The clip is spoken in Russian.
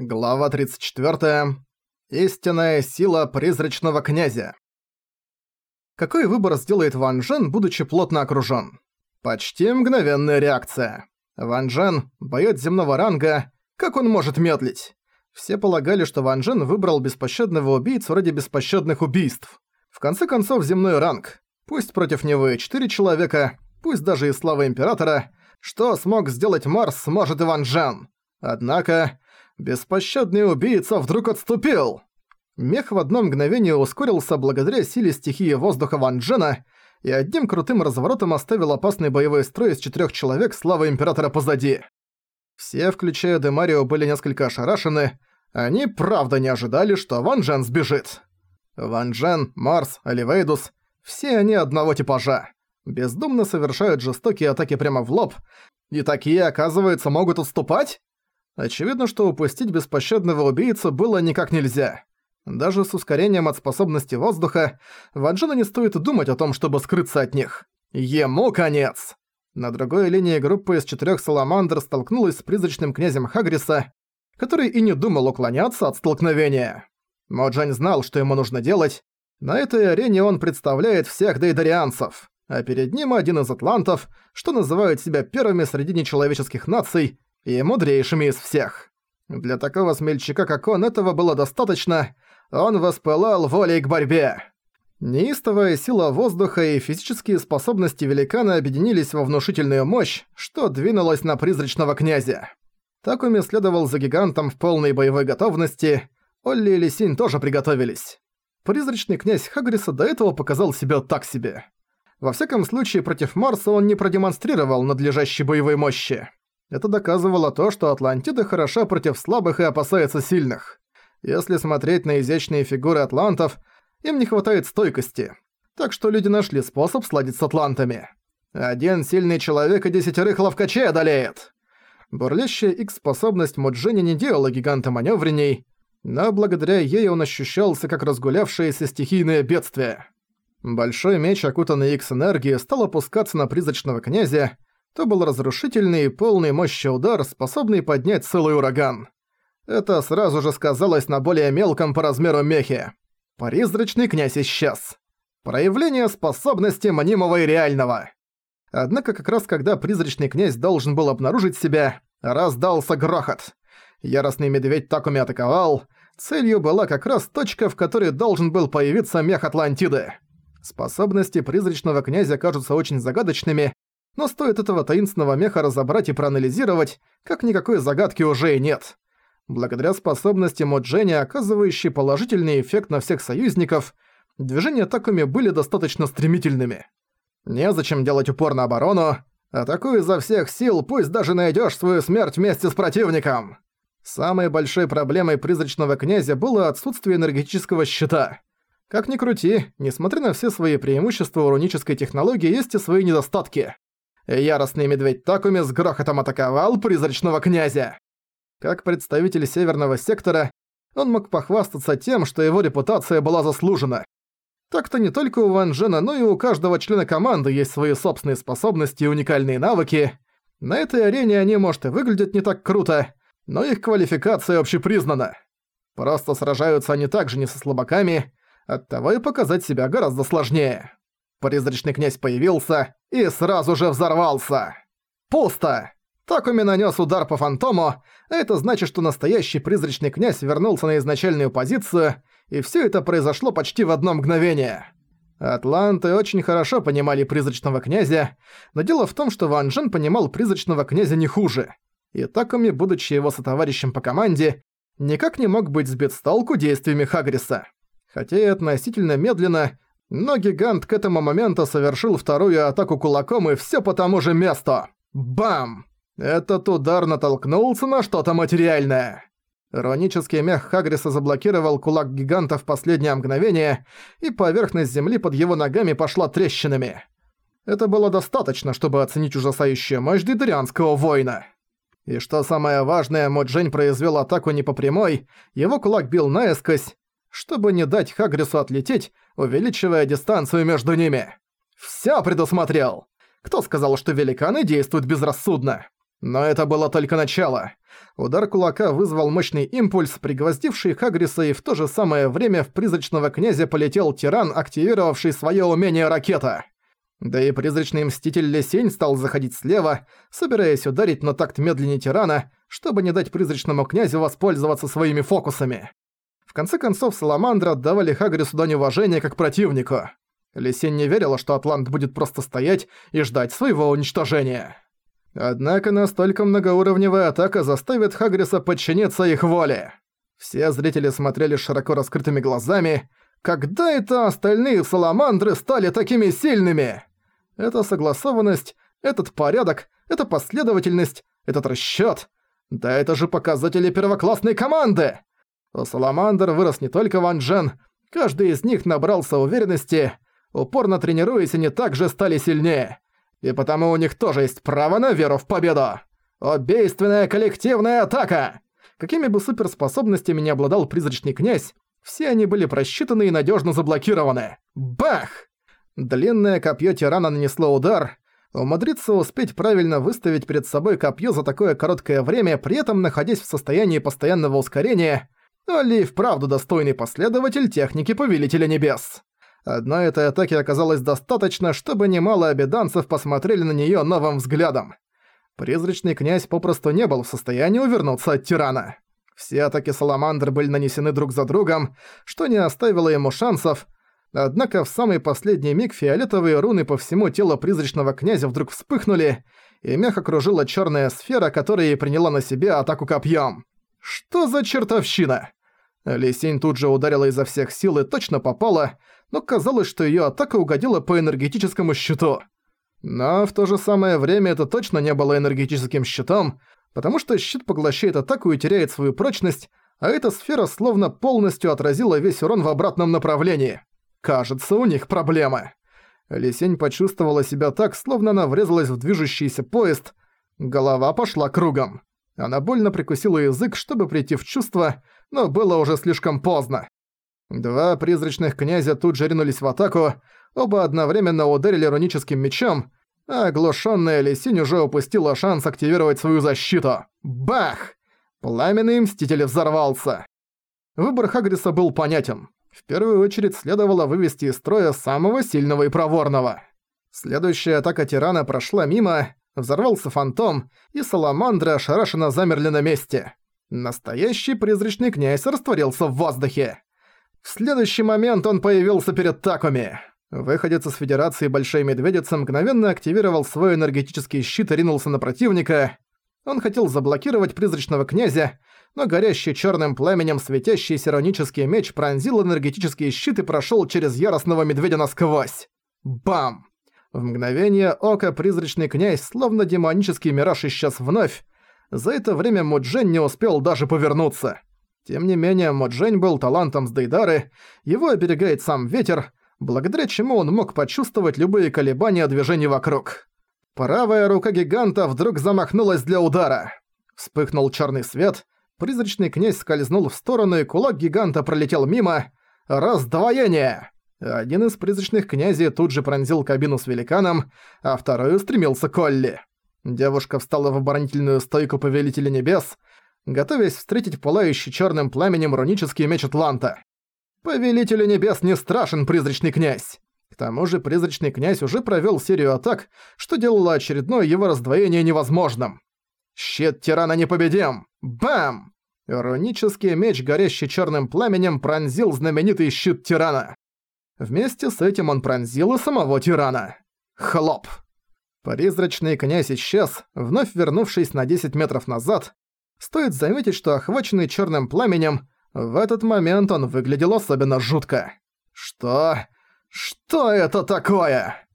Глава 34. Истинная сила призрачного князя. Какой выбор сделает Ван Джен, будучи плотно окружён? Почти мгновенная реакция. Ван Джен – боец земного ранга, как он может медлить? Все полагали, что Ван Джен выбрал беспощадного убийцу ради беспощадных убийств. В конце концов, земной ранг. Пусть против него и четыре человека, пусть даже и слава Императора. Что смог сделать Марс, сможет Ван Джен. Однако... Беспощадный убийца вдруг отступил! Мех в одно мгновение ускорился благодаря силе стихии воздуха Ван Джена и одним крутым разворотом оставил опасный боевой строй из четырёх человек славы Императора позади. Все, включая Демарио, были несколько ошарашены. Они правда не ожидали, что Ван Джен сбежит. Ван Джен, Марс, Оливейдус – все они одного типажа. Бездумно совершают жестокие атаки прямо в лоб, и такие, оказывается, могут уступать? Очевидно, что упустить беспощадного убийцу было никак нельзя. Даже с ускорением от способности воздуха, Ваджину не стоит думать о том, чтобы скрыться от них. Ему конец! На другой линии группа из четырёх саламандр столкнулась с призрачным князем Хагриса, который и не думал уклоняться от столкновения. Моджань знал, что ему нужно делать. На этой арене он представляет всех дейдарианцев, а перед ним один из атлантов, что называют себя первыми среди нечеловеческих наций, и мудрейшими из всех. Для такого смельчака, как он, этого было достаточно, он воспылал волей к борьбе. Неистовая сила воздуха и физические способности великана объединились во внушительную мощь, что двинулась на призрачного князя. Такуми следовал за гигантом в полной боевой готовности, Олли и Лисинь тоже приготовились. Призрачный князь Хагриса до этого показал себя так себе. Во всяком случае, против Марса он не продемонстрировал надлежащей боевой мощи. Это доказывало то, что Атлантида хороша против слабых и опасается сильных. Если смотреть на изящные фигуры атлантов, им не хватает стойкости. Так что люди нашли способ сладить с атлантами. Один сильный человек и десятерых ловкачей одолеет. Бурлящая X-способность Муджини не делала гиганта маневренней, но благодаря ей он ощущался как разгулявшееся стихийное бедствие. Большой меч, окутанный X-энергией, стал опускаться на призрачного князя, то был разрушительный и полный мощи удар, способный поднять целый ураган. Это сразу же сказалось на более мелком по размеру мехе. Призрачный князь исчез. Проявление способности мнимого и реального. Однако как раз когда призрачный князь должен был обнаружить себя, раздался грохот. Яростный медведь Такуми атаковал. Целью была как раз точка, в которой должен был появиться мех Атлантиды. Способности призрачного князя кажутся очень загадочными, но стоит этого таинственного меха разобрать и проанализировать, как никакой загадки уже и нет. Благодаря способности Моджени, оказывающей положительный эффект на всех союзников, движения Такуми были достаточно стремительными. Незачем делать упор на оборону, атакуй изо всех сил, пусть даже найдёшь свою смерть вместе с противником. Самой большой проблемой призрачного князя было отсутствие энергетического щита. Как ни крути, несмотря на все свои преимущества у рунической технологии, есть и свои недостатки. Яростный медведь Такуми с грохотом атаковал призрачного князя. Как представитель Северного сектора, он мог похвастаться тем, что его репутация была заслужена. Так-то не только у Ван Джена, но и у каждого члена команды есть свои собственные способности и уникальные навыки. На этой арене они, может, и выглядят не так круто, но их квалификация общепризнана. Просто сражаются они также не со слабаками, оттого и показать себя гораздо сложнее. Призрачный князь появился и сразу же взорвался. Пусто! Такуми нанес удар по фантому, а это значит, что настоящий призрачный князь вернулся на изначальную позицию, и все это произошло почти в одно мгновение. Атланты очень хорошо понимали призрачного князя, но дело в том, что Ван Джен понимал призрачного князя не хуже. И Такуми, будучи его сотоварищем по команде, никак не мог быть сбит с толку действиями Хагриса. Хотя и относительно медленно, но гигант к этому моменту совершил вторую атаку кулаком и все по тому же месту. Бам! Этот удар натолкнулся на что-то материальное. Ронический мех Хагриса заблокировал кулак гиганта в последнее мгновение, и поверхность земли под его ногами пошла трещинами. Это было достаточно, чтобы оценить ужасающую мощь дидрианского воина. И что самое важное, Моджень произвел атаку не по прямой, его кулак бил наискось, чтобы не дать Хагрису отлететь, увеличивая дистанцию между ними. Всё предусмотрел! Кто сказал, что великаны действуют безрассудно? Но это было только начало. Удар кулака вызвал мощный импульс, пригвоздивший Хагриса, и в то же самое время в призрачного князя полетел тиран, активировавший свое умение ракета. Да и призрачный мститель Лесень стал заходить слева, собираясь ударить на такт медленнее тирана, чтобы не дать призрачному князю воспользоваться своими фокусами. В конце концов, Саламандра отдавали Хагрису дань уважения как противнику. Лесень не верила, что Атлант будет просто стоять и ждать своего уничтожения. Однако настолько многоуровневая атака заставит Хагриса подчиниться их воле. Все зрители смотрели широко раскрытыми глазами. Когда это остальные саламандры стали такими сильными? Эта согласованность, этот порядок, эта последовательность, этот расчёт. Да это же показатели первоклассной команды! У Саламандр вырос не только Ван Джен, каждый из них набрался уверенности, упорно тренируясь, они также стали сильнее. И потому у них тоже есть право на веру в победу. Убийственная коллективная атака! Какими бы суперспособностями не обладал призрачный князь, все они были просчитаны и надежно заблокированы. Бах! Длинное копье тирана нанесло удар. Умудриться успеть правильно выставить перед собой копье за такое короткое время, при этом находясь в состоянии постоянного ускорения, Оли вправду достойный последователь техники Повелителя Небес. Одной этой атаки оказалось достаточно, чтобы немало обеданцев посмотрели на неё новым взглядом. Призрачный князь попросту не был в состоянии увернуться от тирана. Все атаки Саламандр были нанесены друг за другом, что не оставило ему шансов, однако в самый последний миг фиолетовые руны по всему телу призрачного князя вдруг вспыхнули, и мех окружила чёрная сфера, которая и приняла на себя атаку копьем. Что за чертовщина? Лисень тут же ударила изо всех сил и точно попала, но казалось, что её атака угодила по энергетическому щиту. Но в то же самое время это точно не было энергетическим щитом, потому что щит поглощает атаку и теряет свою прочность, а эта сфера словно полностью отразила весь урон в обратном направлении. Кажется, у них проблемы. Лисень почувствовала себя так, словно она врезалась в движущийся поезд. Голова пошла кругом. Она больно прикусила язык, чтобы прийти в чувство, но было уже слишком поздно. Два призрачных князя тут же ринулись в атаку, оба одновременно ударили руническим мечом, а оглушённая Лисинь уже упустила шанс активировать свою защиту. Бах! Пламенный Мститель взорвался. Выбор Хагриса был понятен. В первую очередь следовало вывести из строя самого сильного и проворного. Следующая атака тирана прошла мимо, взорвался фантом, и саламандры ошарашенно замерли на месте. Настоящий призрачный князь растворился в воздухе. В следующий момент он появился перед Такуми. Выходец из Федерации Большой Медведицы мгновенно активировал свой энергетический щит и ринулся на противника. Он хотел заблокировать призрачного князя, но горящий черным пламенем светящийся иронический меч пронзил энергетический щит и прошел через яростного медведя насквозь. Бам! В мгновение ока призрачный князь, словно демонический мираж, исчез вновь, за это время Муджень не успел даже повернуться. Тем не менее, Моджень был талантом с Дейдары, его оберегает сам ветер, благодаря чему он мог почувствовать любые колебания движений вокруг. Правая рука гиганта вдруг замахнулась для удара. Вспыхнул черный свет, призрачный князь скользнул в сторону, и кулак гиганта пролетел мимо. Раздвоение! Один из призрачных князей тут же пронзил кабину с великаном, а второй устремился к Олли. Девушка встала в оборонительную стойку Повелителя Небес, готовясь встретить пылающий черным пламенем рунический меч Атланта. Повелителю Небес не страшен призрачный князь. К тому же призрачный князь уже провел серию атак, что делало очередное его раздвоение невозможным. Щит тирана непобедим! Бам! Рунический меч, горящий черным пламенем, пронзил знаменитый щит тирана. Вместе с этим он пронзил и самого тирана. Хлоп! Призрачный князь исчез, вновь вернувшись на 10 метров назад. Стоит заметить, что охваченный черным пламенем, в этот момент он выглядел особенно жутко. Что? Что это такое?